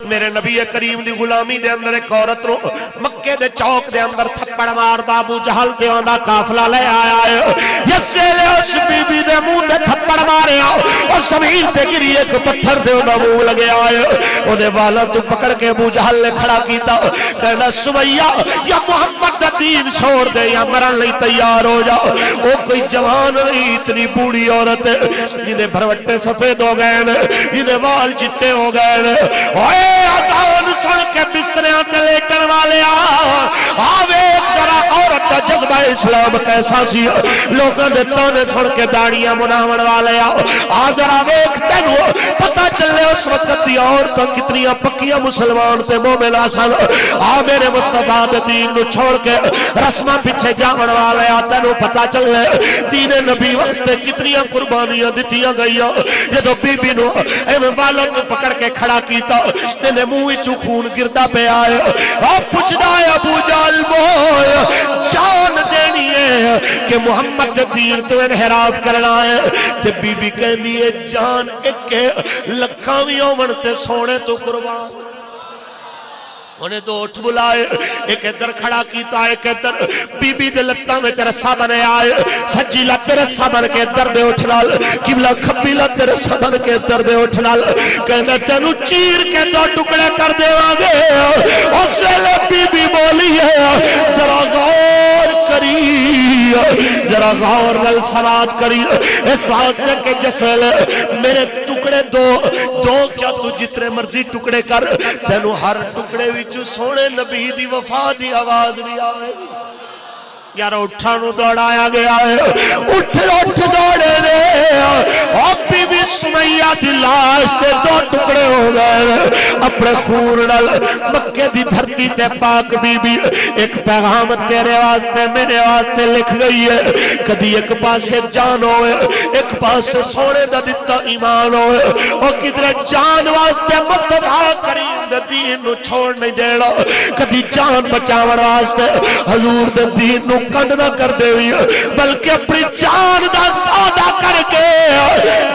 میرے نبی کریم دی غلامی دے اندر ایک عورت رو مکے دے چوک دے اندر تھپڑ ماردا، ابو جہل دے آندا کافلہ لے آیا ہے۔ یس ویلے اس بی بی دے منہ دے تھپڑ مارے آؤ اور زمین تے گری ایک پتھر دے آندا منہ لگے آئے او دے والا تو پکڑ کے ابو جہل نے کھڑا کیتا۔ کہنا سمیہ، یا محمد دا دین چھوڑ دے یا مرن لئی تیار ہو جا۔ او کوئی جوان نہیں، اتنی بوڑی عورت ہے۔ جنہیں بھروٹے سفید ہو گئے جنہیں وال چٹے ہو گئے اوئے، آزان سن کے بستریاں تے لیٹن والے آوے ذرا عورت کا جذبہ اسلام کیسا سی۔ لوگوں نے تونے سن کے داڑیاں مناون والے آ ذرا ویکھ تینو پتہ چلے اس وقت دی عورتاں کتنی پکیاں مسلمان تے مومن سن۔ آ میرے مصطفیٰ دے دین نو چھوڑ کے رسماں پیچھے جاون والے آ تینو پتہ چلے۔ دین نبی واسطے کتنی قربانیاں دتیاں گئیاں۔ جدو بی بی نو ایویں والد نو پکڑ کے کھڑا کیتا، تینے منہ وچوں خون گردا پہ آئے۔ آپ پوچھدا ہے ابو جال موئے جان دینی ہے کہ محمد دیر تو انحراف کرنا ہے۔ تے بی بی کہندی ہے، جان ایک لکھاں وی ہون تے سونے تو قربان۔ انہیں دو اٹھ بلائے، ایک ادھر کھڑا کیتا، ایک ادھر۔ بی بی دے لگتا میں تیرے بنے آئے۔ سجی لگ تیرے بن کے ادھر دے اٹھ نال، قبلہ کھبی لگ تیرے بن کے ادھر دے اٹھ نال۔ کہنے تینو چیر کے دو ٹکڑے کر دے آگے اس ویلے بی بی بولی ہے، ذرا غور کری، ذرا غور نل سواد کری۔ اس واسطے کے جس ویلے میرے ٹکڑے دو دو کیا تو جتنے مرضی ٹکڑے کر تینو ہر ٹکڑے وچ سونے نبی دی وفا دی آواز بھی آئے یار اٹھا نو دوڑایا گیا ہے اٹھ اٹھ دوڑے دے اب بی بی سمیہ دی لاش تے دو ٹکڑے ہو گئے اپنے خون نل مکے دی دھرتی تے پاک بی بی ایک پیغام تیرے واسطے میرے واسطے لکھ گئی ہے کدی ایک پاسے جان ہوئے ایک پاسے سونے دا دیتا ایمان ہوئے اور کدھر جان واسطے مصطفیٰ کریم دا دین نو چھوڑ نہیں دیڑا کدی جان بچاون واسطے حضور دا دین نو کنڈ نہ کر دے ہوئی بلکہ اپنی جان دا سودا کر کے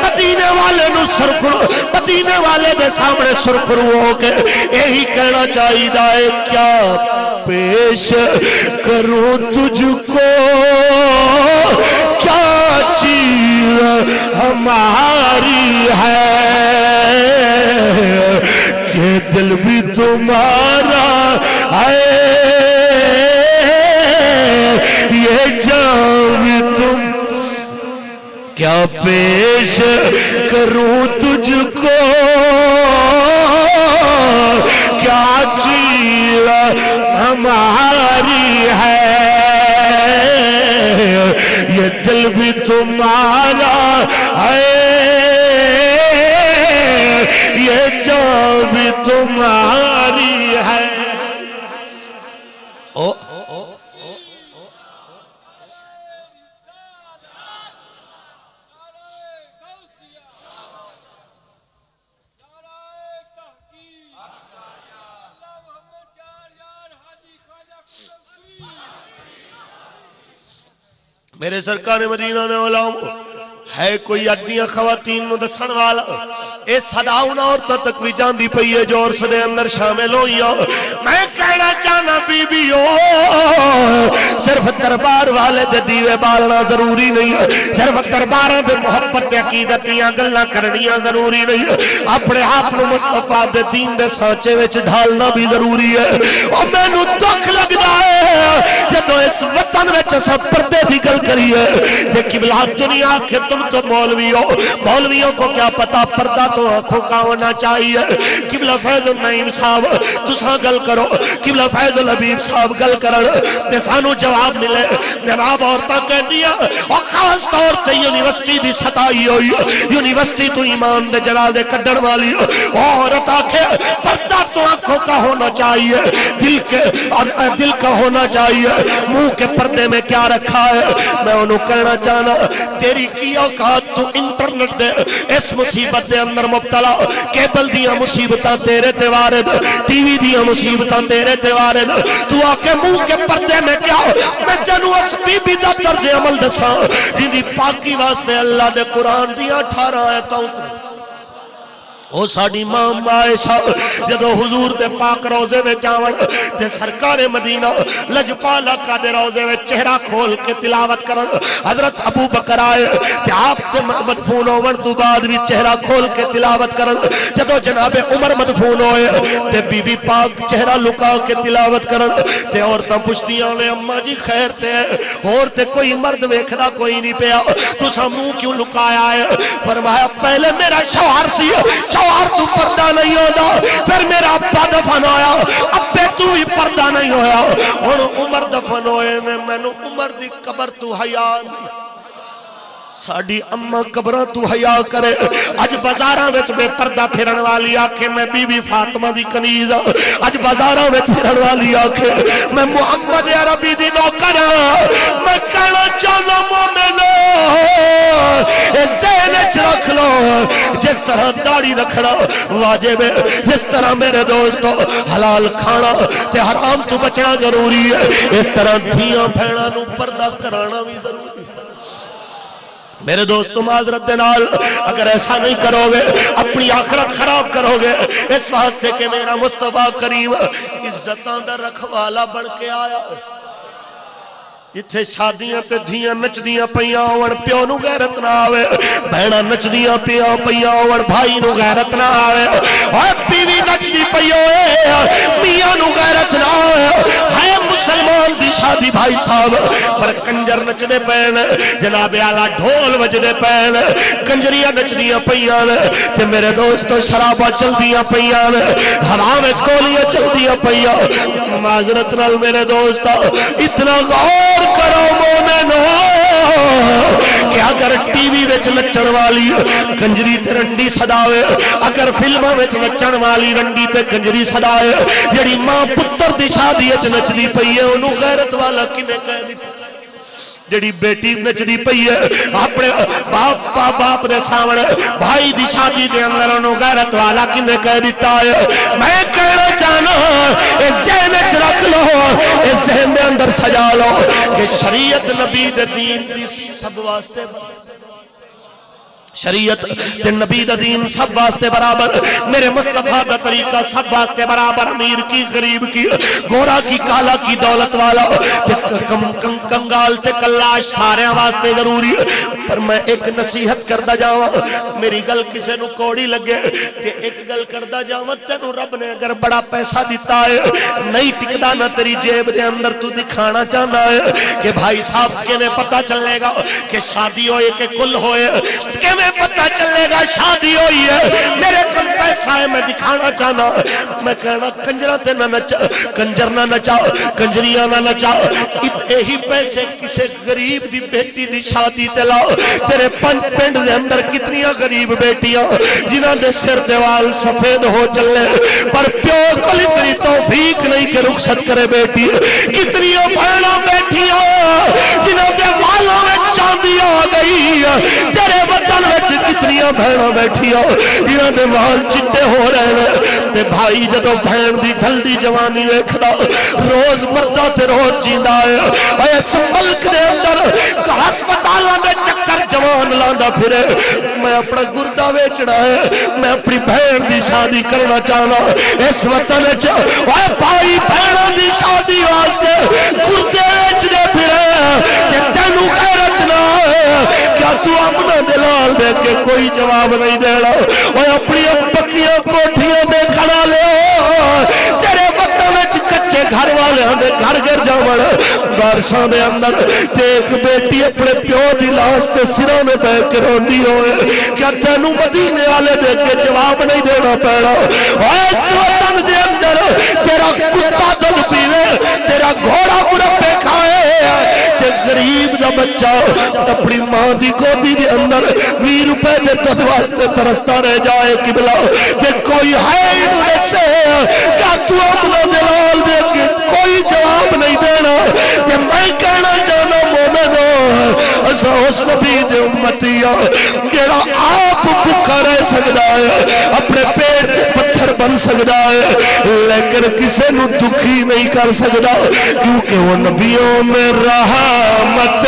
مدینے والے نو سرخرو مدینے والے دے سامنے سرخرو ہو کے یہی کہنا چاہیے دائے کیا پیش کروں تجھ کو؟ کیا چیز ہماری ہے؟ کہ دل بھی تمہارا ہے یہ جام تم۔ کیا پیش کروں تجھ کو؟ کیا چیز ہماری ہے؟ یہ دل بھی تمہارا ہے۔ یہ جان بھی تمہاری میرے سرکار مدینہ نے علام ہے کوئی اڈیاں خواتین نو دسن والا؟ اے صداؤنا اور تک بھی جان دی پئی ہے جو اور سنے اندر شامل ہوئی ہو۔ میں کہنا چاہنا بی بی ہو، صرف دربار والے دے دیوے بالنا ضروری نہیں ہے۔ صرف دربار دے محبت دے عقیدتیاں گلنا کرنیاں ضروری نہیں ہے۔ اپنے آپ نو مصطفیٰ دے دین دے سانچے وچ ڈھالنا بھی ضروری ہے۔ اور میں نو دکھ لگنا ہے جدو اس وطن وچ سب پردے بھی گل کری ہے۔ کہ قبلہ دنیا کے تم تو مولوی ہو۔ مولویوں کو کیا پتا پردہ تو تو آنکھوں کا ہونا چاہیے۔ قبلہ فیض النعیم صاحب، تساں گل کرو۔ قبلہ فیض الحبیب صاحب گل کرن، تے سانو جواب ملے۔ جناب عورتاں کہہ دیا اور خاص طور تے یونیورسٹی دی ستائی ہوئی۔ یونیورسٹی تو ایمان دے جنازے کڈن والی۔ عورت آکھے، پردہ تو آنکھوں کا ہونا چاہیے۔ دل کے، اور دل کا ہونا چاہیے۔ منہ کے پردے میں کیا رکھا ہے؟ میں انہوں کہنا چاہنا، تیری کی اوقات تو انٹرنٹ دے، اس مصیبت دے اندر مبتلا، کیبل دیا مصیبتاں تیرے تے وارد، ٹی وی دیا مصیبتاں تیرے تے وارد۔ تو آکے منہ کے پردے میں کیا؟ ہو میں تینوں اس بی بی دا طرز عمل دساں، جن دی پاکی واسطے اللہ دے قرآن دیا اٹھارہ آیتاں اتر او ساڑی ماں مائشہ جدو حضور دے پاک روزے میں چاول تے سرکار مدینہ لجپالا کا دے روزے میں چہرہ کھول کے تلاوت کرن، حضرت ابو بکر آئے تے آپ تے مدفون ہومن تو بعد بھی چہرہ کھول کے تلاوت کرن۔ جدو جناب عمر مدفون ہوئے تے بی بی پاک چہرہ لکا کے تلاوت کرن تے عورتاں پشتیاں نے اممہ جی خیر تے اور تے کوئی مرد ویکھنا کوئی نہیں پیا تو ساموں کیوں لکایا ہے؟ فرمایا پہلے میرا شوہر سی شوہر تو پردہ نہیں ہوتا۔ پھر میرا ابا دفن ہویا۔ ابے تو ہی پردہ نہیں ہویا۔ اور عمر دفن ہوئے نے میں نے عمر دی قبر تو حیان ساڑی اممہ قبرہ تو حیاء کرے۔ اج بازاراں وچ بے پردہ پھرن والی آکھے میں بی بی فاطمہ دی کنیز اج بازاراں وچ پھرن والی آکھے میں محمد عربی دی نوکر میں کہنا چاہنا مومنو اے ذہن رکھ لو۔ جس طرح داڑی رکھنا واجب ہے، جس طرح میرے دوستو حلال کھانا تے حرام تو بچنا ضروری ہے، اس طرح دھیاں پھیڑا نو پردہ کرانا بھی ضروری ہے۔ میرے دوستو معذرت دنال اگر ایسا نہیں کرو گے اپنی آخرت خراب کرو گے اس واسطے کہ میرا مصطفیٰ کریم عزتان در رکھوالا بڑھ کے آیا۔ اتھے شادیاں تے دھیاں نچ دیاں پیاں اور پیو نو غیرت نہ آوے بہنا نچ دیاں پیاں پیاں اور بھائی نو غیرت نہ آوے اور پیوی نچ دی پیو میاں نو غیرت نہ آوے ہے مسلمان دی شادی بھائی صاحب پر کنجر نچ دے پین جناب آلہ ڈھول وج دے پین کنجریاں نچ دیاں پیاں تے میرے دوستو شرابہ چل دیاں پیاں ہوا میں کھولیاں چل دیاں پیاں معذرت نال میرے دوستو اتنا غور مومنو کہ اگر ٹی وی وچ نچن والی گنجری تے رنڈی صداوے اگر فلموں وچ نچن والی رنڈی تے گنجری صداوے جڑی ماں پتر دی شادی وچ نچدی پئی ہے اونوں غیرت والا کنے کہہ دی جڑی بیٹی نچدی پئی ہے، اپنے باپ باپ باپ دے سامنے بھائی دی شادی دے اندر انہوں غیرت والا کنے کہہ دیتا ہے، میں کہنا چاہنا اس ذہن اچ رکھ لو، اس ذہن دے اندر سجا لو کہ شریعت نبی دے دین دی سب واسطے بات شریعت تے نبی دا دین سب واسطے برابر۔ میرے مصطفیٰ دا طریقہ سب واسطے برابر، امیر کی، غریب کی، گورا کی، کالا کی، دولت والا۔ تے کم کم، کنگال تے کلاش سارے واسطے ضروری۔ پر میں ایک نصیحت کردہ جاؤں میری گل کسے نو کوڑی لگے، کہ ایک گل کردہ جاؤں تینو رب نے اگر بڑا پیسہ دیتا ہے، نہیں ٹکدا نہ تیری جیب دے اندر تو دکھانا چاہنا ہے کہ بھائی صاحب کے نے پتا چلے گا کہ شادی ہوئے کہ کل ہوئے۔ کہ میں پتہ چلے گا شادی ہوئی ہے۔ میرے کل پیسہ ہے، میں دکھانا چاہنا۔ میں کہنا کنجرہ تے نہ نچا، کنجر نہ نچا، کنجریاں نہ نچا۔ اتنے ہی پیسے کسے غریب دی بیٹی دی شادی تے لاؤ۔ تیرے پنچ پینڈ دے اندر کتنیاں غریب بیٹیاں۔ جنہاں دے سر دیوال سفید ہو چلے۔ پر پیو کل اتنی توفیق نہیں کہ رخصت کرے بیٹی۔ کتنیاں پہنا بیٹیاں جنہاں دے والوں میں چاندی آ گئی تیرے وطن وچ کتنیاں بہنا بیٹھی ہو انہاں دے وال چٹے ہو رہے ہیں۔ تے بھائی جدو بہن دی ڈھل دی جوانی ویکھدا، روز مردہ تے روز جیندا ہے۔ اے اس ملک دے اندر ہسپتالاں دے چکر جوان لاندا پھرے۔ میں اپنا گردہ ویچنا ہے۔ میں اپنی بہن دی شادی کرنا چاہنا۔ اس وطن وچ اے بھائی بہناں دی شادی واسطے گردے ویچنے پھرے کہ تینوں غیرت نہ کیا تو اپنا دلال دے کے کوئی جواب نہیں دینا؟ وہ اپنی پکیاں کوٹھیاں دے کھڑا لے تیرے وطن وچ کچے گھر والے ہمیں گھر گر جاون، بارشاں دے اندر تے ایک بیٹی اپنے پیو دی لاش تے سروں میں بیٹھ کے روندی ہوئے، کیا تینوں مدینے والے دے کے جواب نہیں دینا پیڑا اس وطن دے اندر تیرا کتا دل پیوے، تیرا گھوڑا مرپے ہے کہ غریب دا بچہ اپنی ماں دی گودی دے اندر وی روپے دے تد واسطے ترستا رہ جائے، قبلہ کہ کوئی ہے انہیں سے کیا تو اپنا دلال دے کے کوئی جواب نہیں دینا؟ کہ میں کہنا چاہنا اسا اس نبی دے امتی امتیا جیڑا آپ بکھا رہ سکتا ہے، اپنے پیٹ پتھر بن سکتا ہے، لیکن کسے نو دکھی نہیں کر سکتا کیونکہ وہ نبیوں میں رحمت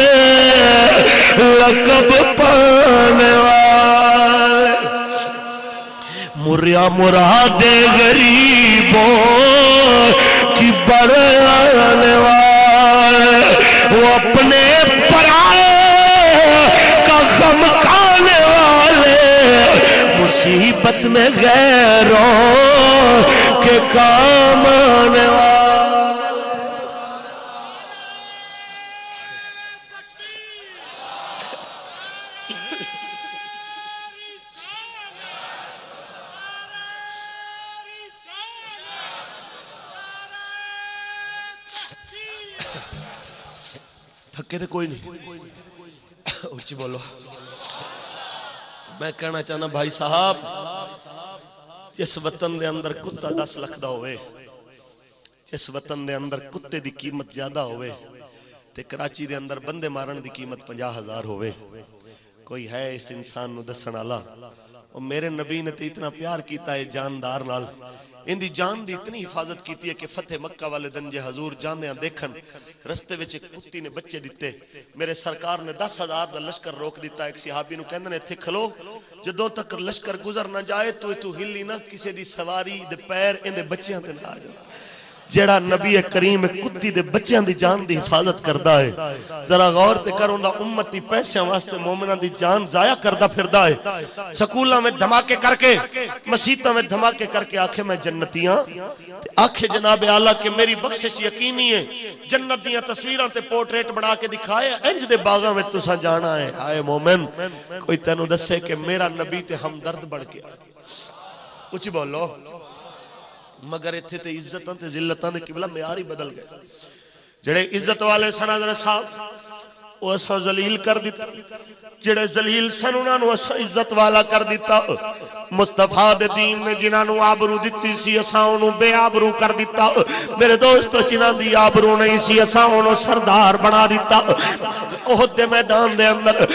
لقب پانے والے۔ مریا مراد غریبوں کی بڑھانے والے، وہ اپنے مصیبت میں غیروں کے کام آنے والے تھکے تھے کوئی نہیں اچھی بولو میں کہنا چاہنا بھائی صاحب جس وطن دے اندر کتا دس لکھ دا ہوئے۔ جس وطن دے اندر کتے دی قیمت زیادہ ہوئے۔ تے کراچی دے اندر بندے مارن دی قیمت پنجا ہزار ہوئے۔ کوئی ہے اس انسان نو دسن آلا؟ اور میرے نبی نے تے اتنا پیار کیتا ہے جاندار نال۔ ان دی جان دی اتنی حفاظت کیتی ہے کہ فتح مکہ والے دن جے حضور جاندیاں دیکھن، رستے وچ ایک کتی نے بچے دیتے میرے سرکار نے دس ہزار دا لشکر روک دیتا ایک صحابی نو کہندے نے تھے کھلو، جدوں تک لشکر گزر نہ جائے تو تو ہلی نہ، کسے دی سواری دے پیر ان دے بچیاں تے نہ آ جائے جیڑا نبی کریم کتی دے بچیاں دی جان دی حفاظت کردا ہے۔ ذرا غور تے کروں دا امتی پیسیاں واسطے مومناں دی جان ضائع کردا پھردا ہے۔ سکولاں میں دھماکے کر کے مسیتاں میں دھماکے کر کے آکھے میں جنتیاں۔ آکھے جناب اعلیٰ کہ میری بخشش یقینی ہے، جنت دیاں تصویراں تے پورٹریٹ بنا کے دکھائے، انج دے باغاں میں تساں جانا ہے۔ آئے مومن، کوئی تینوں دسے کہ میرا نبی تے ہمدرد بڑھ کے۔ کچھ بولو۔ مگر اتھے تے عزتاں تے ذلتاں دے قبلہ معیاری بدل گئے۔ جڑے عزت والے سن حضرت صاحب وہ اساں ذلیل کر دیتا۔ جڑے ذلیل سن انہاں نو اساں عزت والا کر دیتا۔ مصطفیٰ دے دین نے جنہاں نو آبرو دتی سی، اساں انہوں بے آبرو کر دیتا میرے دوست جنہاں دی آبرو نہیں سی، اساں انہوں سردار بنا دیتا احد دے میدان دے اندر،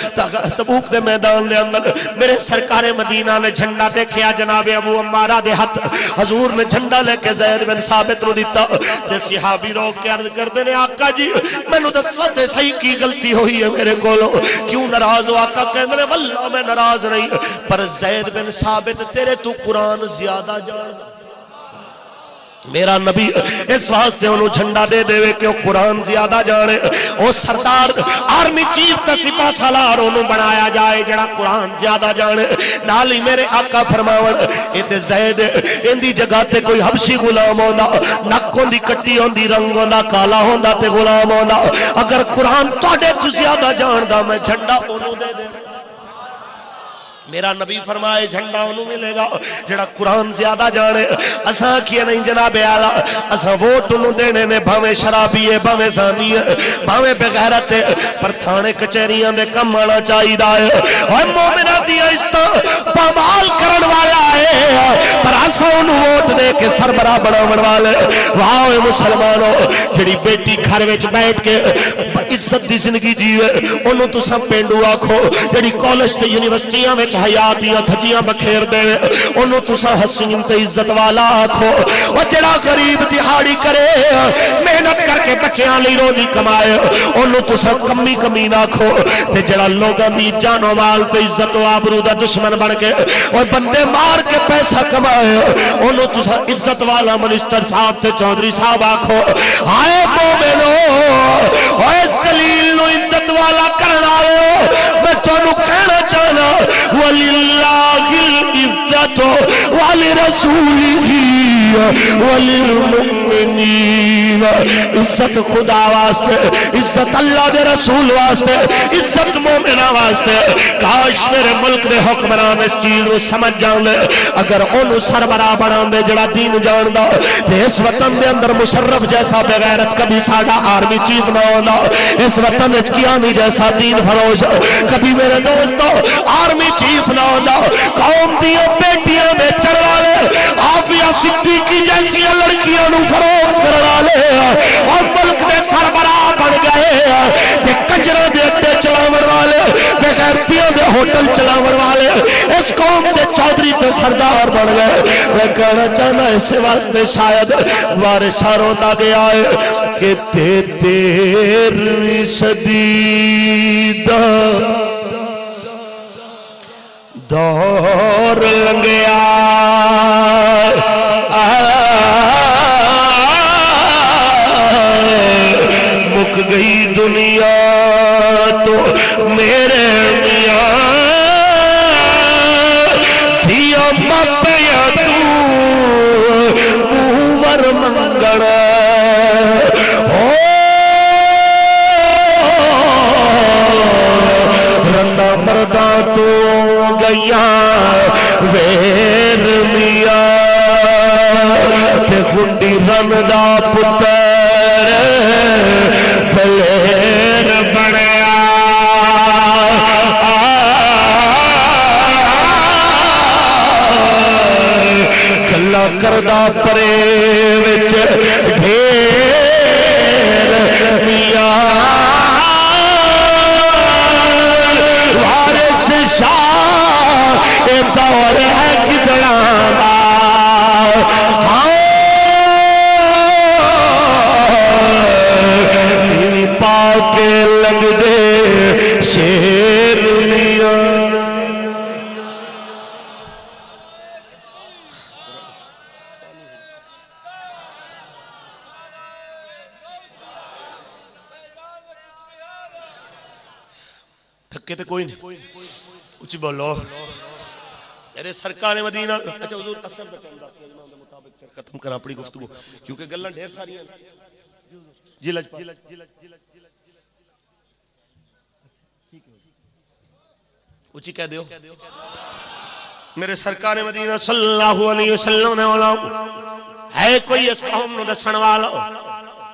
تبوک دے میدان دے اندر میرے سرکار مدینہ نے جھنڈا دیکھیا جناب ابو امارہ دے ہاتھ۔ حضور نے جھنڈا لے کے زید بن ثابت نو دیتا دے صحابی روک کے عرض کر دینے آقا جی میں نو دسا دے صحیح کی غلطی ہوئی ہے میرے کولو۔ کیوں نراز ہو؟ آقا کہندے واللہ میں نراز نہیں، پر زید بن ثابت ثابت تیرے تو قرآن زیادہ جان میرا نبی اس واسطے انہوں جھنڈا دے دے وے کہ وہ قرآن زیادہ جانے۔ وہ سردار آرمی چیف تا سپا سالار انہوں بنایا جائے جڑا قرآن زیادہ جانے۔ نالی میرے آقا فرماون ایتے زید اندی جگہ تے کوئی حبشی غلام ہوندہ نک ہوندی کٹی ہوندی رنگ ہوندہ کالا ہوندہ تے غلام ہوندہ اگر قرآن توڑے تو زیادہ جاندہ میں جھنڈا انہوں دے دے میرا نبی فرمائے، جھنڈا انہوں ملے گا جڑا قرآن زیادہ جانے، اساں کیا نہیں جناب آلہ؟ اساں ووٹ انہوں دینے نے بھامے شرابی ہے بھامے زانی ہے بھامے بغیرت ہے۔ پر تھانے کچھریاں دے کم آنا چاہی دائے اور مومنہ دیا اس تا پامال کرن والا ہے۔ پر اساں انہوں ووٹ دے کے سربراہ بڑھاون والے۔ واہ مسلمانوں، جڑی بیٹی گھر وچ بیٹھ کے عزت دی زندگی جیوے، انہوں تو سب پینڈو آکھو، جڑی کالج تے یونیورسٹیاں وچ حیاتیاں تھجیاں بکھیر دے۔ انہوں تو سا حسین تے عزت والا آکھو۔ وہ جڑا غریب دہاڑی کرے، محنت کر کے بچیاں لی روزی کمائے۔ انہوں تو سا کمی کمی ناکھو تے جڑا لوگاں دی جان و مال تے عزت و آبرو دا دشمن بڑھ کے اور بندے مار کے پیسہ کمائے۔ انہوں تو سا عزت والا منسٹر صاحب تے چودری صاحب آکھو۔ آئے مومنو اوے سلیل نو عزت والا کرنا آئے میں تو انہوں کہنا چاہنا وللہ العزت ولرسوله وللمؤمنین. عزت خدا واسطے، عزت اللہ دے رسول واسطے، عزت مومنہ واسطے. کاش میرے ملک دے حکمران اس چیز کو سمجھ جان لے اگر انہوں سربراہ بنان دے جڑا دین جان دا تے اس وطن دے اندر مشرف جیسا بغیرت کبھی ساڑا آرمی چیف نہ ہونا اس وطن اچ کیانی جیسا دین فروش. کبھی میرے دوستو، آرمی چیف نہ ہونا قوم دیو بیٹیاں میں چڑھوالے آفیہ صدیقی جیسی لڑکیاں نو فروغ کروالے اور ملک دے سربراہ بڑھ گئے۔ تے کجرہ دے اٹے چلاون والے بے غیرتیوں دے ہوٹل چلاون والے۔ اس قوم دے چودری تے سردار بڑھ گئے۔ میں کہنا چاہنا اسے واسطے شاید وارشہ روتا گیا ہے کہ تے تیروی صدی دا دور لنگیا۔ مک گئی دنیا تو میرے میاں۔ دیا مپیا تور منگل گیا ویر میاں تے گنڈی رن دا پتر دلیر بنیا۔ کلا کردہ پرے وچ ڈھیر اچھی بولو میرے یعنی سرکار مدینہ. اچھا حضور، اثر دا چند دس امام دے مطابق پھر ختم کرا اپنی گفتگو. کیونکہ گلاں ڈھیر ساری ہیں۔ جی لج جی، اچھی جی، جی، کہہ دیو۔ میرے سرکار مدینہ صلی اللہ علیہ وسلم نے اولا ہے کوئی اس قوم نو دسن والا؟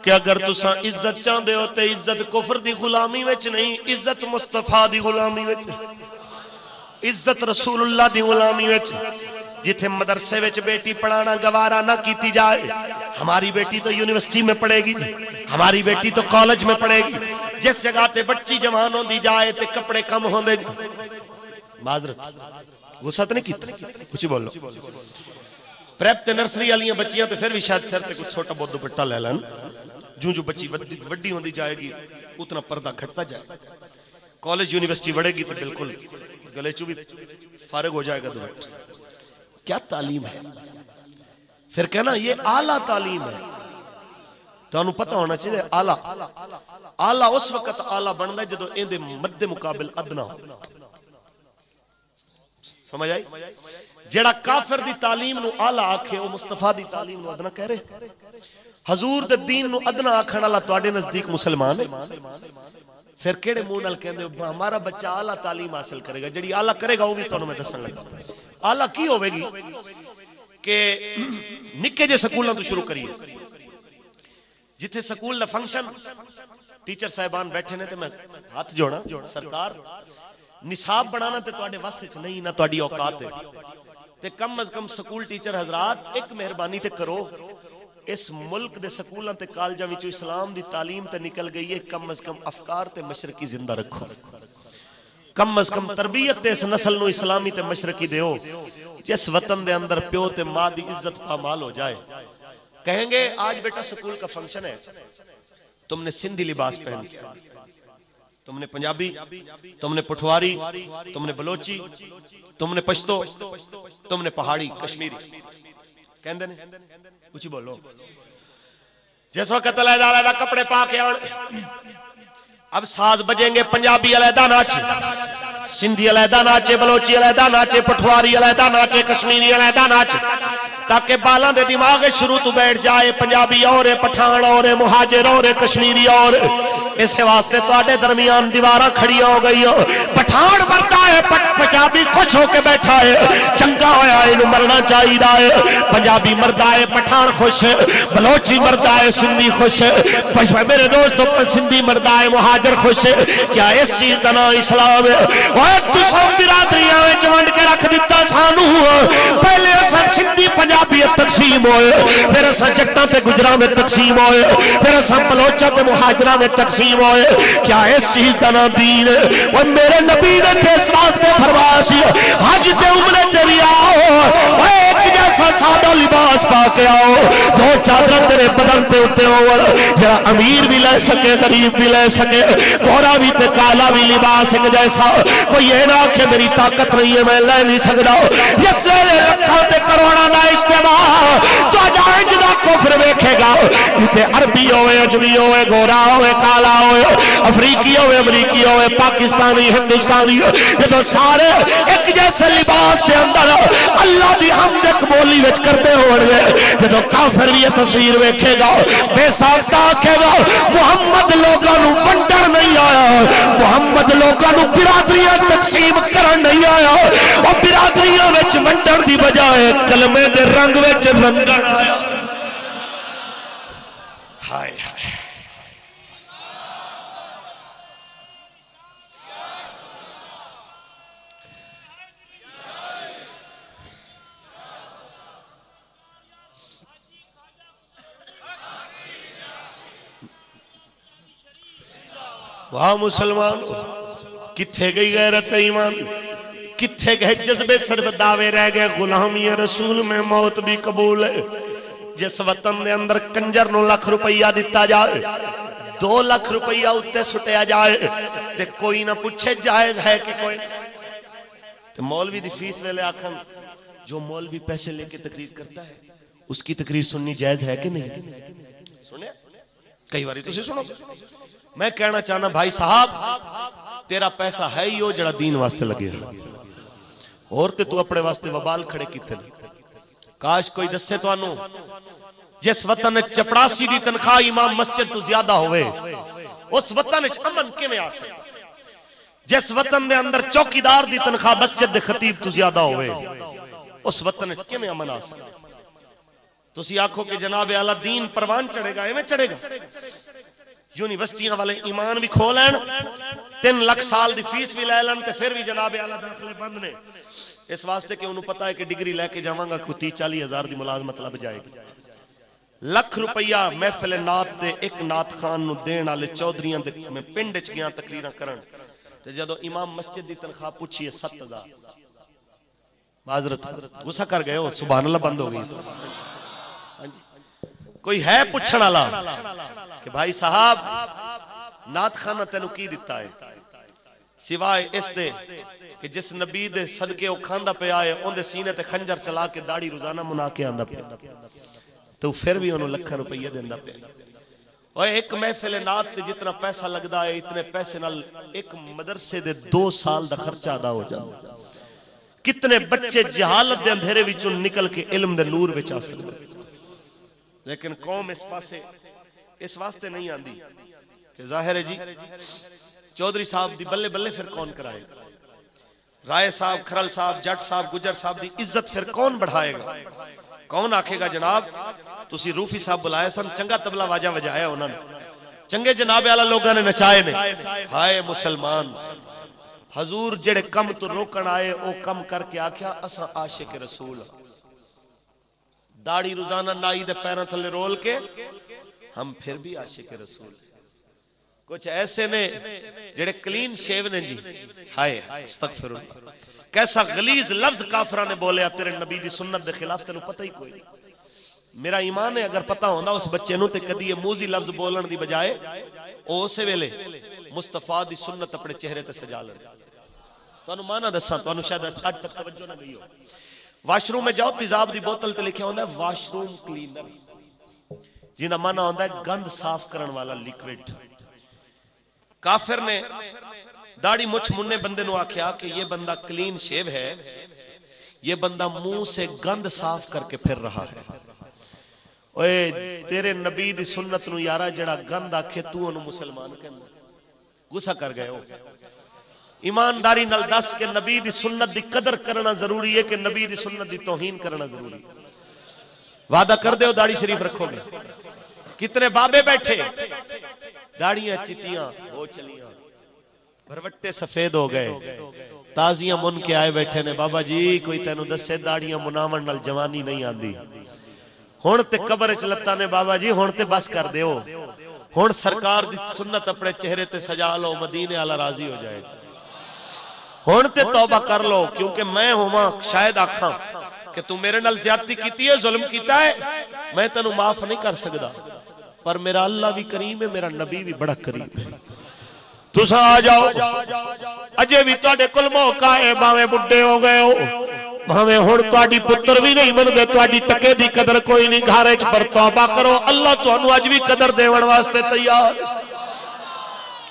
کہ اگر تسا عزت چاہندے ہو تے عزت کفر دی غلامی وچ نہیں، عزت مصطفیٰ دی غلامی وچ، عزت رسول اللہ دی غلامی وچ۔ جتھے مدرسے وچ بیٹی پڑھانا گوارا نہ کیتی جائے، ہماری بیٹی تو یونیورسٹی میں پڑھے گی، ہماری بیٹی تو کالج میں پڑھے گی۔ جس جگہ تے بچی جوان ہوندی جائے تے کپڑے کم ہوندے۔ معذرت غصہ تے نہیں کیتا، کچھ بولو۔ پریپ تے نرسری والیاں بچیاں تے پھر بھی شاید سر تے کچھ چھوٹا بہت دوپٹہ لے لین۔ جو جو بچی وڈی ہوندی جائے گی، اتنا پردہ گھٹتا جائے کالج یونیورسٹی بڑھے گی تو بالکل گلے چو بھی فارغ ہو جائے گا دوپٹ کیا تعلیم ہے؟ پھر کہنا یہ اعلیٰ تعلیم ہے۔ تو انہوں پتہ ہونا چاہیے اعلیٰ۔ اعلیٰ اس وقت اعلیٰ بن ہے جدو ان دے مد مقابل ادنا ہو۔ سمجھ آئی؟ جیڑا کافر دی تعلیم نو اعلیٰ آکھے وہ مصطفیٰ دی تعلیم نو ادنا کہہ رہے۔ حضور دے دین نو ادنا آکھن اللہ تو نزدیک مسلمان ہے۔ پھر کیڑے منہ نال کہندے ہو ہمارا بچہ اعلیٰ تعلیم حاصل کرے گا، جڑی اعلیٰ کرے گا، وہ بھی تانوں میں دسن لگا۔ اعلیٰ کی ہوے گی؟ کہ نکے جے سکولوں تو شروع کریے۔ جتھے سکول دا فنکشن ٹیچر صاحبان بیٹھے نے تے میں ہاتھ جوڑا، سرکار، نصاب بنانا تے تواڈے واسطے چ نہیں، نہ تواڈی اوقات ہے۔ تے کم از کم سکول ٹیچر حضرات، ایک مہربانی تے کرو۔ اس ملک دے سکولاں تے کالجاں وچوں اسلام دی تعلیم تے نکل گئی ہے، کم از کم افکار تے مشرقی زندہ رکھو۔ کم از کم تربیت تے اس نسل نو اسلامی تے مشرقی دیو، جس وطن دے اندر پیو تے ماں دی عزت پامال ہو جائے۔ کہیں گے، آج بیٹا سکول کا فنکشن ہے۔ تم نے سندھی لباس پہن کیا تم نے پنجابی، تم نے پٹھواری، تم نے بلوچی، تم نے پشتو، تم نے پہاڑی کشمیری۔ کہن دے کچھ بولو جس وقت علیحدہ علیحدہ کپڑے پا کے آن اب ساز بجیں گے پنجابی علیحدہ ناچ سندھی علیحدہ ناچے بلوچی علیحدہ ناچے پٹھواری علیحدہ ناچے کشمیری علیحدہ ناچ تاکہ بالاں دے دماغ شروع تو بیٹھ جائے پنجابی اور پٹھان اور مہاجر اور کشمیری اور اس واسطے تواڈے درمیان دیواراں کھڑی ہو گئی ہو۔ پٹھان مردا ہے پنجابی خوش ہو کے بیٹھا ہے۔ چنگا ہویا اینو مرنا چاہیدا ہے۔ پنجابی مردا ہے، پٹھان خوش ہے۔ بلوچی مردا ہے، سندھی خوش ہے۔ میرے دوستو سندھی مردا ہے، مہاجر خوش ہے۔ کیا اس چیز دا نام اسلام ہے؟ اوے تساں برادریاں وچ ونڈ کے رکھ دتا سانو۔ پہلے اساں سندھی پنجابی تقسیم ہوئے، پھر اساں جٹاں تے گجراں میں تقسیم ہوئے، پھر اساں بلوچاں تے مہاجراں میں تقسیم نصیب ہوئے۔ کیا اس چیز دا نام دین ہے؟ وہ میرے نبی نے اس واسطے فرمایا سی، حج تے عمرے تے بھی آؤ۔ ایک جیسا سادہ لباس پا کے آؤ دو چادر تیرے بدن تے اتے ہو جڑا امیر بھی لے سکے غریب بھی لے سکے گورا بھی تے کالا بھی لباس ایک جیسا کوئی یہ نہ کہ میری طاقت نہیں ہے میں لے نہیں سکتا جس ویلے لکھاں تے کروڑا نہ اجتماع تو جائیں جدا کفر ویکھے گا تے عربی ہوئے اجمی ہوئے گورا ہوئے کالا ہوئے افریقی ہوئے امریکی ہوئے پاکستانی ہندوستانی یہ تو سارے ایک جیسے لباس دے اندر اللہ دی حمد ایک بولی وچ کرتے ہوئے یہ تو کافر بھی یہ تصویر ویکھے گا، بے ساکتا آکھے گا، محمد لوگاں نو ونڈر نہیں آیا۔ محمد لوگاں نو برادریاں تقسیم کرن نہیں آیا۔ اور برادریاں وچ ونڈر دی بجائے کلمے دے رنگ وچ رنگن آیا۔ ہائے ہائے۔ واہ مسلمان کتھے گئی غیرت ایمان؟ کتھے گئے جذبے صرف دعوے رہ گئے غلامی رسول میں موت بھی قبول ہے۔ جس وطن دے اندر کنجر نو لکھ روپیہ دیتا جائے دو لکھ روپیہ اتے سٹیا جائے تے کوئی نہ پوچھے جائز ہے کہ کوئی تے مولوی دی فیس ویلے آکھن جو مولوی پیسے لے کے تقریر کرتا ہے اس کی تقریر سننی جائز ہے کہ نہیں؟ سنے کئی باری تو سے سنو۔ میں کہنا چاہنا بھائی صاحب، تیرا پیسہ ہے ہی ہو جڑا دین واسطے لگے اور تے تو اپنے واسطے وبال کھڑے کیتے کاش کوئی دسے تو انو جس وطن چپڑاسی دی تنخواہ امام مسجد تو زیادہ ہوئے، اس وطن امن کے میں آسے جس وطن دے اندر چوکیدار دی تنخواہ مسجد دے خطیب تو زیادہ ہوئے، اس وطن کے میں امن آسے تو سی آنکھوں کہ جناب اعلیٰ دین پروان چڑھے گا ایمیں چڑھے گا؟ یونیورسٹیاں والے ایمان بھی کھو لین، تین لکھ سال دی فیس بھی لے لین تے پھر بھی جناب اعلیٰ داخلے بند نے۔ اس واسطے کہ انہوں پتا ہے کہ ڈگری لے کے جاواں گا کوئی تی چالی ہزار دی ملازمت لب جائے گی۔ لکھ روپیہ محفل نات دے ایک نات خان نو دین والے چودھریاں دے میں پنڈ چ گیا تقریراں کرن۔ تے جدو امام مسجد دی تنخواہ پوچھی ہے 7000 معذرت، غصہ کر گئے ہو، سبحان اللہ بند ہو گئی۔ کوئی ہے پوچھن والا کہ بھائی صاحب نات خانہ تینو کی دیتا ہے؟ سوائے اس دے کہ جس نبی دے صدقے او کھاندا پہ آئے ان دے سینے تے خنجر چلا کے داڑھی روزانہ منا کے آندا پہ تو پھر بھی انہوں لکھا روپیہ دیندا پہ اور ایک محفل نات تے جتنا پیسہ لگدا ہے، اتنے پیسے نال ایک مدرسے دے دو سال دا خرچہ ادا ہو جاتا کتنے بچے جہالت دے اندھیرے وچوں نکل کے علم دے نور وچ آ سکتے لیکن قوم اس پاسے اس واسطے نہیں آندی۔ کہ ظاہر ہے جی چودری صاحب دی بلے بلے پھر کون کرائے گا؟ رائے صاحب، کھرل صاحب، جٹ صاحب، گجر صاحب دی عزت پھر کون بڑھائے گا؟ کون آکھے گا جناب، تسی روفی صاحب بلائے سن، چنگا تبلا واجہ وجایا انہوں نے۔ چنگے جناب والا لوگوں نے نچائے نے۔ ہائے مسلمان، حضور جڑے کم تو روکن آئے، او کم کر کے آکھیا اسا عاشق رسول ہاں۔ داڑی روزانہ نائی دے پیروں تھلے رول کے، ہم پھر بھی عاشق رسول کچھ ایسے نے جڑے کلین شیو نے جی۔ ہائے استغفر اللہ کیسا غلیظ لفظ کافرہ نے بولے تیرے نبی دی سنت دے خلاف تینوں پتہ ہی کوئی نہیں۔ میرا ایمان ہے، اگر پتہ ہوندا، اس بچے نو تے کدی یہ موزی لفظ بولن دی بجائے او اسے ویلے مصطفیٰ دی سنت اپنے چہرے تے سجا لے۔ تو انو مانا دساں تو انو شاید آج تک توجہ نہ گئی ہو۔ واش روم میں جاؤ، تیزاب دی بوتل تے لکھے ہوندا ہے واش روم کلینر جنہ مانا ہوندا ہے، گند صاف کرن والا لیکوڈ کافر نے داڑی مچھ مننے بندے نو آکھیا کہ یہ بندہ کلین شیو ہے، یہ بندہ منہ سے گند صاف کر کے پھر رہا ہے۔ اوے تیرے نبی دی سنت نو یارا جڑا گند آکھے، تو انو مسلمان کہنا غصہ کر گئے ہو۔ ایمانداری نل دس کہ نبی دی سنت دی قدر کرنا ضروری ہے کہ نبی دی سنت دی توہین کرنا ضروری ہے۔ وعدہ کر دے ہو داڑی شریف رکھو گے۔ کتنے بابے بیٹھے۔ داڑیاں چٹیاں۔ ہو چلیاں۔ بھروٹے سفید ہو گئے۔ تازیاں من کے آئے بیٹھے نے۔ بابا جی کوئی تینو دسے داڑیاں مناون نال جوانی نہیں آندی۔ ہون تے قبر چلتا نے بابا جی ہون تے بس کر دیو۔ ہن سرکار دی سنت اپنے چہرے تے سجا لو، مدینے والا راضی ہو جائے۔ گا ہن تے توبہ کر لو، کیونکہ میں ہوا شاید آکھاں کہ تو میرے نال زیادتی کیتی ہے، ظلم کیتا ہے، میں تینوں معاف نہیں کر سکدا۔ پر میرا اللہ بھی کریم ہے، میرا نبی بھی بڑا کریم ہے۔ تسا آ جاؤ، اجے بھی تواڈے کول موقع ہے باویں بڈھے ہو گئے ہو۔ بھاویں ہن تواڈی پتر بھی نہیں مندے تواڈی ٹکے دی قدر کوئی نہیں، گھر وچ پر توبہ کرو۔ اللہ تانوں اج بھی قدر دیون واسطے تیار۔ ہے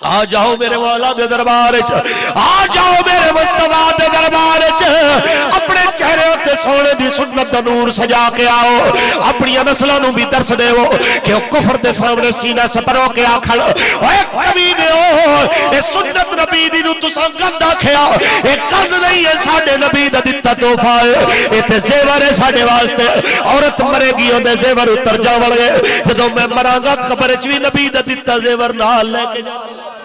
آ جاؤ میرے مولا دے دربار آ جاؤ میرے مصطفیٰ دے دربار اپنے چہرے تے سونے دی سنت دا نور سجا کے آؤ۔ اپنی نسلوں نو بھی درس دے وہ کہ کفر دے سامنے سینہ سپرو کے آکھل اوے کبھی دے ہو اے سنت نبی دی نو تساں گند آکھیا۔ اے گند نہیں ہے ساڈے نبی دا دتا تحفہ ہے۔ اے تے زیور ہے ساڈے واسطے۔ عورت مرے گی اودے زیور اتر جاون گے۔ جدوں میں مراں گا قبر وچ بھی نبی دا دتا زیور نال لے کے جاواں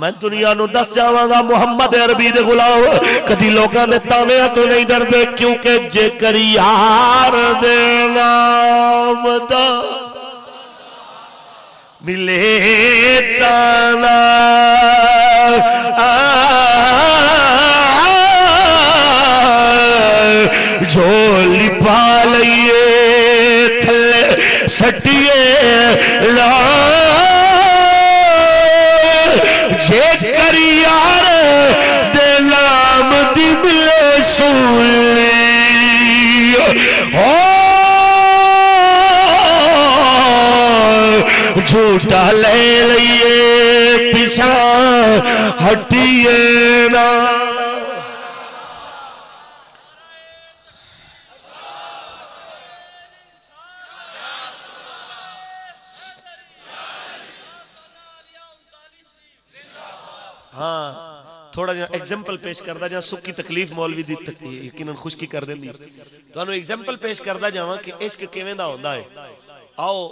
میں دنیا نو دس جاواں گا، محمد عربی دے غلام، کدی لوکاں دے تانیاں تو نہیں ڈردے کیونکہ جے کر یار دے نام دا ملے تانا۔ جھولی پا لئیے، تھلے سٹیے لائے جھوٹا لے لئیے پیشا ہٹیے نا۔ ہاں تھوڑا جہاں ایگزامپل پیش کردہ جہاں سکھ کی تکلیف مولوی دی یقیناً خشکی کر دیں دی تو انہوں ایگزامپل پیش کردہ جہاں کہ عشق کیویں دا ہوندہ ہے؟ آؤ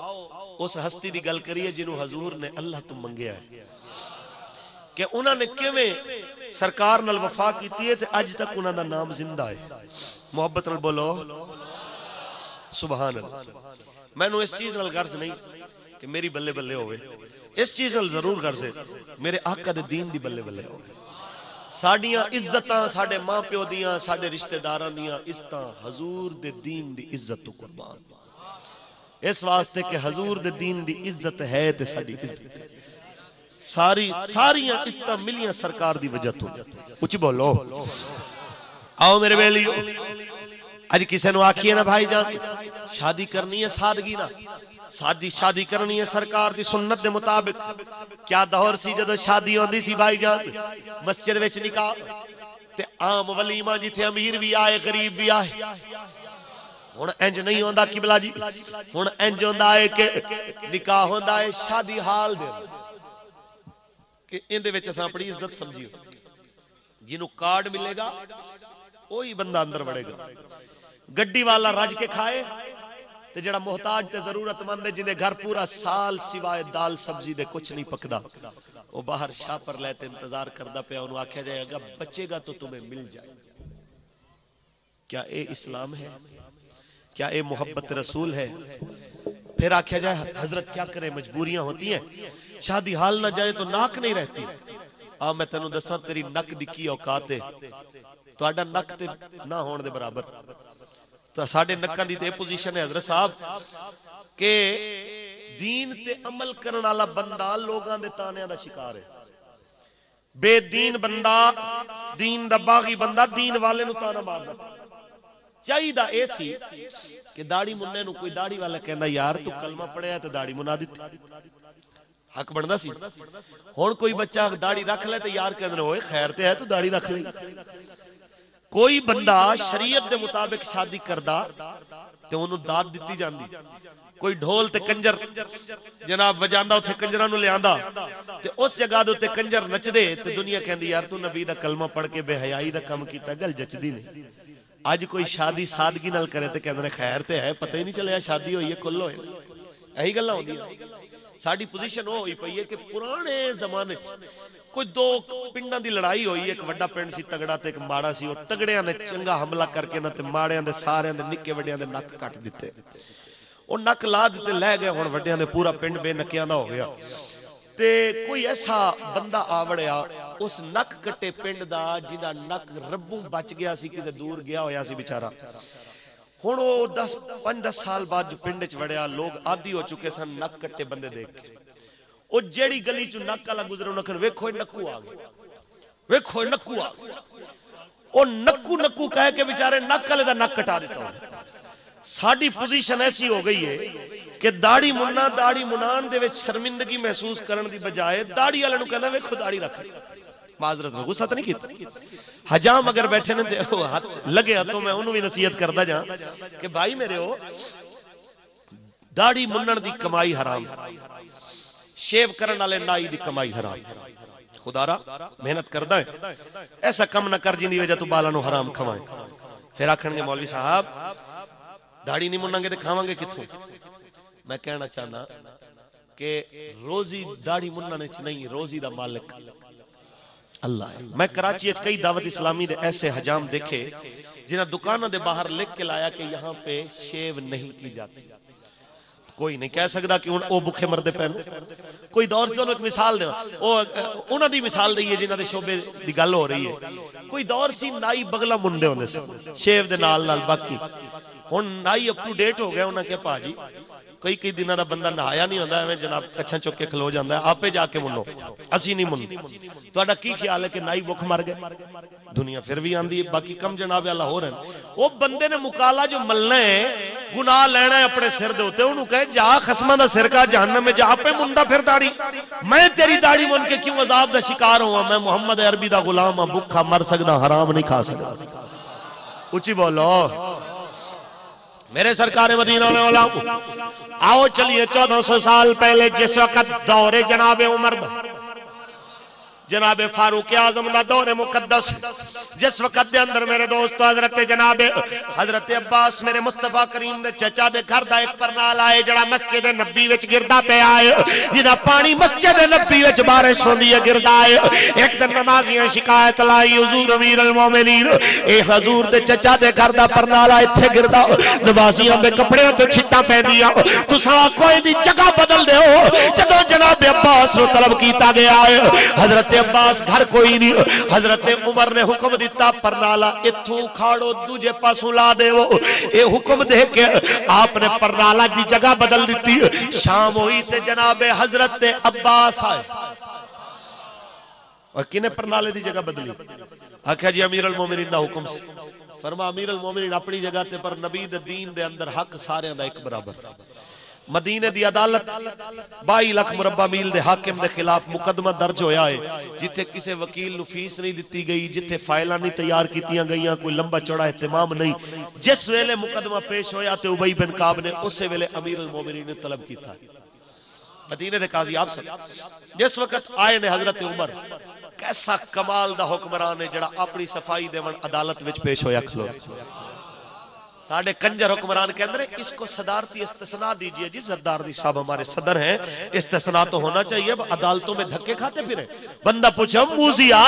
اس ہستی دی گل کریے جنہوں حضور نے اللہ تم منگیا ہے۔ کہ انہوں نے کیویں سرکار نال وفا کیتی ہے تے اج تک انہوں دا نام زندہ ہے۔ محبت نال بولو۔ سبحان اللہ۔ میں نو اس چیز نال غرض نہیں کہ میری بلے بلے ہوئے۔ اس چیز نال ضرور غرض ہے۔ میرے آقا دے دین دی بلے بلے ہوئے۔ ساڑیاں عزتاں ساڑے ماں پیو دیاں ساڑے رشتہ داران دیاں استاں حضور دے دین دی عزت تو قربان۔ اس واسطے کہ حضور دے دین دی عزت ہے تے ساڑی عزت ہے۔ ساری ساریاں استاں ملیاں سرکار دی وجہ تو۔ اچھ بولو۔ آؤ میرے بیلیو۔ اج کسے نو آکھیے نا بھائی جان، شادی کرنی ہے سادگی نا سادی شادی کرنی ہے سرکار دی سنت دے مطابق۔ کیا دور سی جدو شادی ہوندی سی بھائی جان؟ مسجد وچ نکاح۔ تے عام ولیمہ جتھے امیر بھی آئے، غریب بھی آئے۔ ہن انج نہیں ہوندا قبلہ جی ہن انج ہوندا ہے کہ نکاح ہوندا ہے شادی حال دے کہ ان دے وچ اساں اپنی عزت سمجھیو جنوں کارڈ ملے گا وہی بندہ اندر بڑھے گا گڈی والا رج کے کھائے تے جڑا محتاج تے ضرورت مند ہے جنہیں گھر پورا سال سوائے دال سبزی دے کچھ نہیں پکدا وہ باہر شاہ پر لیتے انتظار کردہ پہ انہوں آکھا جائے گا بچے گا تو تمہیں مل جائے کیا اے اسلام ہے کیا اے محبت رسول ہے؟ پھر آکھا جائے، حضرت کیا کرے مجبوریاں ہوتی ہیں۔ شادی حال نہ جائے تو ناک نہیں رہتی۔ آ، میں تینوں دساں، تیری نک دکی اوقات ہے؟ تو آڈا نک تے نہ ہون دے برابر۔ تو ساڑھے نکان دی تے پوزیشن ہے، حضرت صاحب، کہ دین تے عمل کرن والا بندہ لوگاں دے تانیاں دا شکار ہے۔ بے دین بندہ، دین دا باغی بندہ، دین والے نو تانا ماردا چاہی دا اے سی کہ داڑی مننے نو کوئی داڑی والا کہندا یار تو کلمہ پڑھیا تے داڑی منا دتی حق بندا سی ہن کوئی بچہ داڑی رکھ لے تے یار کہندے ہوئے خیر تے ہے تو داڑی رکھ لے کوئی بندہ شریعت دے مطابق شادی کردا تے انہوں داد دیتی جاندی کوئی ڈھول تے کنجر جناب وجاندہ اتھے کنجرہ نو لے آندہ تے اس جگہ دو تے کنجر نچ دے تے دنیا کہندی یار تو نبی دا کلمہ پڑھ کے بے حیائی دا کم کیتا گل جچ دی ਅੱਜ ਕੋਈ ਸ਼ਾਦੀ ਸਾਦਗੀ ਨਾਲ ਕਰੇ ਤੇ ਕਹਿੰਦੇ ਨੇ, ਖੈਰ ਤੇ ਹੈ, ਪਤਾ ਹੀ ਨਹੀਂ ਚੱਲਿਆ ਸ਼ਾਦੀ ਹੋਈ ਹੈ, ਕੁੱਲ ਹੋਏ। ਇਹੀ ਗੱਲਾਂ ਹੁੰਦੀਆਂ ਸਾਡੀ ਪੋਜੀਸ਼ਨ ਉਹ ਹੋਈ ਪਈ ਹੈ ਕਿ ਪੁਰਾਣੇ ਜ਼ਮਾਨੇ 'ਚ ਕੋਈ ਦੋ ਪਿੰਡਾਂ ਦੀ ਲੜਾਈ ਹੋਈ, ਇੱਕ ਵੱਡਾ ਪਿੰਡ ਸੀ ਤਗੜਾ ਤੇ ਇੱਕ ਮਾੜਾ ਸੀ, ਉਹ ਤਗੜਿਆਂ ਨੇ ਚੰਗਾ ਹਮਲਾ ਕਰਕੇ ਨਾ ਤੇ ਮਾੜਿਆਂ ਦੇ ਸਾਰਿਆਂ ਦੇ ਨਿੱਕੇ ਵੱਡਿਆਂ ਦੇ ਨੱਕ ਕੱਟ ਦਿੱਤੇ। ਉਹ ਨੱਕ ਲਾ ਦਿੱਤੇ, ਲੈ ਗਏ, ਹੁਣ ਵੱਡਿਆਂ ਦੇ ਪੂਰਾ ਪਿੰਡ ਬੇਨਕਿਆਂ ਦਾ ਹੋ ਗਿਆ। تے کوئی ایسا بندہ آوڑیا، اس نک کٹے پنڈ دا جیدہ نک ربوں بچ گیا سی کتے دور گیا ہویا سی بیچارہ۔ ہونو دس پنج سال بعد جو پنڈ چڑیا لوگ آدھی ہو چکے سن نک کٹے بندے دیکھ کے۔ او جیڑی گلی چو نک کالا گزرے انہوں کہنے ویکھو نکو آگے ویکھو نکو آگے او نکو نکو کہے کہ بچارے نک کالے دا نک کٹا دیتا ہوں۔ ساڑھی پوزیشن ایسی ہو گئی ہے کہ داڑی منا داڑی منان دے وچ شرمندگی محسوس کرن دی بجائے داڑی والے نو کہنا، ویکھو داڑی رکھ۔ معذرت میں غصہ تا نہیں کیتا؟ حجام اگر بیٹھے نے لگے تو میں انہوں بھی نصیحت کردا جاں کہ بھائی میرے ہو داڑی منان دی کمائی حرام، شیو کرن والے نائی دی کمائی حرام۔ خدا رہا محنت کردا ہے۔ ایسا کم نہ کر جن دی وجہ تو بالانو حرام کھوائیں۔ پھر آکھنگے مولوی صاحب داڑی نہیں مننگے تے کھاواں گے کتھوں؟ میں کہنا چاہنا کہ روزی داڑی منن وچ نہیں، روزی دا مالک۔ اللہ ہے۔ میں کراچی اچ کئی دعوت اسلامی دے ایسے حجام دیکھے جنہاں دکاناں دے باہر لکھ کے لایا کہ یہاں پہ شیو نہیں کی جاتی۔ کوئی نہیں کہہ سکتا کہ او بکھے مردے پہن کوئی دور چلو ایک مثال دے۔ او دی مثال دئیے جنہاں دے شعبے دی گل ہو رہی ہے۔ کوئی دور سی نائی بغلا منڈے ہونے سے شیو دے نال نال باقی۔ ہن نائی اپ ٹو ڈیٹ ہو گیا انہاں کے پا جی کئی کئی دنہ دا بندہ نہایا نہیں ہوندہ ہے میں جناب کچھا چکے کھلو جاندہ ہے آپ پہ جا کے منو اسی نہیں منو تو اڈا کی خیال ہے کہ نائی وکھ مر گئے دنیا پھر بھی آن دی باقی کم جناب اللہ ہو رہے ہیں وہ بندے نے مکالا جو ملنے ہیں گناہ لینا ہے اپنے سر دے ہوتے ہیں انہوں کہے جا خسمہ دا سر کا جہنم میں جا پہ مندہ پھر داری میں تیری داری من کے کیوں عذاب دا شکار ہوا میں محمد عربی دا غلام بکھا مر سکدا حرام نہیں کھا سکدا اچھی بولو میرے سرکار مدینہ میں اولا آؤ چلیے چودہ سو سال پہلے جس وقت دور جناب عمر دا جناب فاروق اعظم دا دور مقدس، جس وقت دے اندر میرے دوست حضرت جناب حضرت عباس، میرے مصطفی کریم دے چچا دے گھر دا ایک پرنال آئے، جڑا مسجد نبی وچ گردا پیا آئے جڑا پانی مسجد نبی وچ بارش ہوندی ہے، گردا آئے۔ ایک دن نمازیاں شکایت لائی، حضور امیر المومنین، اے حضور دے چچا دے گھر دا پرنال آئے تھے گردا۔ نمازیاں دے کپڑے تے چھٹا پیندیاں تساں کوئی دی جگہ بدل دیو۔ جدوں جناب عباس نو طلب کیتا گیا ہے حضرت عباس، گھر کوئی نہیں۔ حضرت عمر نے حکم دیتا، پرنالا اتھو کھاڑو دوجے پاسوں لا دے وہ اے حکم دے کے آپ نے پرنالا دی جگہ بدل دیتی۔ شام ہوئی تے جناب حضرت عباس آئے۔ اور کنے پرنالے دی جگہ بدلی؟ آکھا جی امیر المومنین نہ حکم سے فرما، امیر المومنین اپنی جگہ تے، پر نبی دین دے اندر حق سارے دا ایک برابر۔ تھا مدینہ دی عدالت بائی لکھ مربع میل دے حاکم دے خلاف مقدمہ درج ہویا ہے جتے کسے وکیل نفیس نہیں دیتی گئی جتے فائلہ نہیں تیار کیتیاں گئیاں، کوئی لمبا چڑا احتمام نہیں۔ جس ویلے مقدمہ پیش ہویا تے ابی بن کعب نے اسے ویلے امیر المومنی نے طلب کی تھا مدینہ دے قاضی آپ سب جس وقت آئے نے حضرت عمر، کیسا کمال دا حکمران ہے جڑا اپنی صفائی دے من عدالت وچ پیش ہویا کھلو۔ ساڑھے کنجر حکمران کے اندر ہے اس کو صدارتی استثناء دیجیے جی زرداردی صاحب ہمارے صدر ہیں۔ استثناء تو ہونا چاہیے، اب عدالتوں میں دھکے کھاتے پھر ہیں بندہ پوچھے، ہم موزی آ،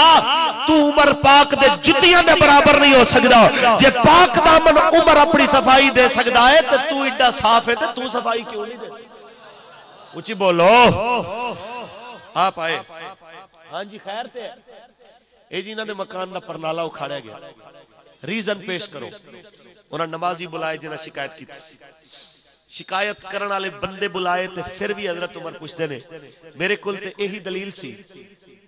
تو عمر پاک دے جتیاں دے برابر نہیں ہو سکتا جے پاک دامن عمر اپنی صفائی دے سکتا ہے تو تو اڈا صاف ہے تو تو صفائی کیوں نہیں دے؟ اچھی بولو۔ آپ آئے۔ ہاں جی خیر تے۔ اے جی نہ دے مکان نا پرنالا اکھاڑیا گیا۔ ریزن پیش کرو۔ انہاں نمازی بلائے جنہاں شکایت کی تھی۔ شکایت کرن والے بندے بلائے تھے پھر بھی حضرت عمر پوچھ دینے میرے کل تے یہی دلیل سی۔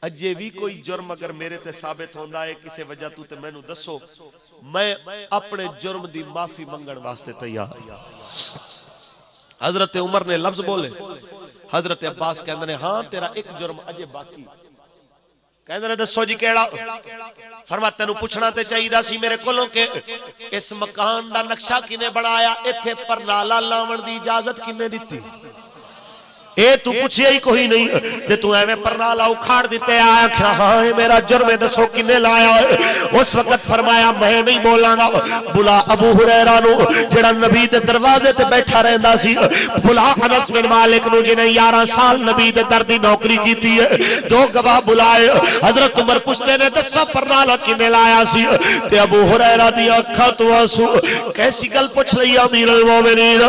اجے بھی کوئی جرم اگر میرے تے ثابت ہوندا ہے، کسے وجہ تو تے میں نو دسو۔ میں اپنے جرم دی معافی منگن واسطے تیار ہاں۔ حضرت عمر نے لفظ بولے۔ حضرت عباس کہندے ہاں تیرا ایک جرم اجے باقی۔ ہے کہندے دسو جی کیڑا فرمایا تینو پوچھنا تے چاہیدا سی میرے کولوں کہ اس مکان دا نقشہ کنے بنایا ایتھے پرنالا لاون دی اجازت کنے دتی اے تو پوچھیا ہی کوئی نہیں، تے تو ایویں پرنالا اکھاڑ دیتے آیا کیا؟ ہاں میرا جرم دسو کنے لایا؟ ہے اس وقت فرمایا، میں نہیں بولاں گا۔ بلا ابو ہریرہ نو، جڑا نبی دے دروازے تے بیٹھا رہندا سی۔ بلا انس بن مالک نو جنے 11 سال نبی دے در دی نوکری کیتی ہے۔ دو گواہ بلائے۔ حضرت عمر پوچھتے نے دسا پرنالا کنے لایا سی۔ تے ابو ہریرہ دی اکھاں تو آنسو۔ کیسی گل پوچھ لئی امیر المومنین؟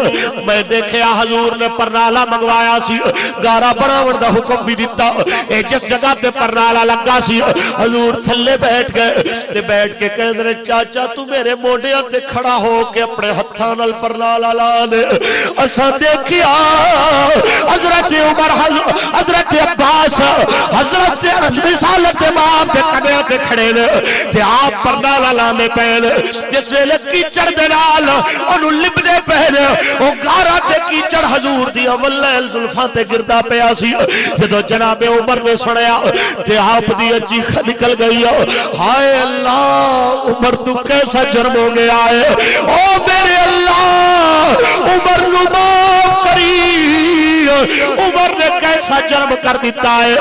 میں دیکھیا حضور نے پرنالا منگوایا سی۔ سی گارا بناون دا حکم بھی دیتا۔ اے جس جگہ پہ پرنالا لگا سی، حضور تھلے بیٹھ گئے۔ تے بیٹھ کے کہندے نے چاچا تو میرے موڈیاں تے کھڑا ہو کے اپنے ہتھاں نال پرنالا لا دے۔ اساں دیکھیا، حضرت عمر، حضرت عباس، حضرت رسالت امام تے کدے تے کھڑے نے۔ تے آپ پرنالا لانے پہن جس ویلے کیچڑ دے نال اونوں لبنے پہن او گارا تے کیچڑ حضور دی اول زلفاں تے گردا پیا سی۔ جدو جناب عمر نے سنیا، تے آپ دی اچھی نکل گئی ہائے اللہ، عمر تو کیسا جرم ہو گیا ہے۔ او میرے اللہ، عمر نو معاف کری۔ عمر نے کیسا جرم کر دیتا ہے؟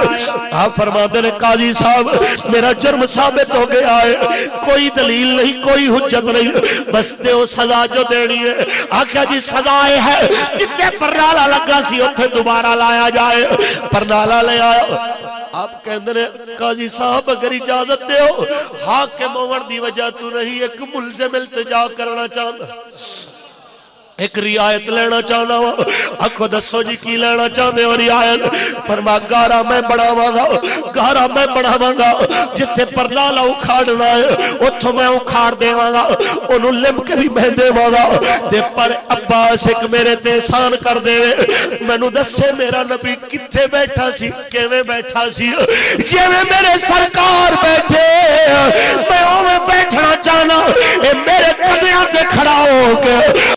آپ فرماتے نے، قاضی صاحب، میرا جرم ثابت ہو گیا ہے۔ کوئی دلیل نہیں، کوئی حجت نہیں۔ بس دے وہ سزا جو دینی ہے۔ آکھا جی سزائے ہے۔ جتے پرنالا لگا سی اتھے دوبارہ لایا جائے۔ پرنالا لے آیا آپ کہندے نے، قاضی صاحب، اگر اجازت دے ہو حاکم عمر دی وجہ تو نہیں، ایک ملزم التجا کرنا چاہتا ایک ریایت لینا چاہنا ہوا اکھو دسو جی کی لینا چاہنے ہو ریایت فرما گارا میں بڑا مانگا گارا میں بڑا مانگا جتے پر لالا اکھاڑنا ہے اتھو میں اکھاڑ دے مانگا انہوں لم کے بھی میں دے مانگا دے پر عباس ایک میرے تیسان کر دے میں نو دسے میرا نبی کتے بیٹھا سی، کیویں بیٹھا سی؟ جیویں میرے سرکار بیٹھے، میں اوہ بیٹھنا چاہنا۔ اے میرے قدیاں دے کھڑا ہو کے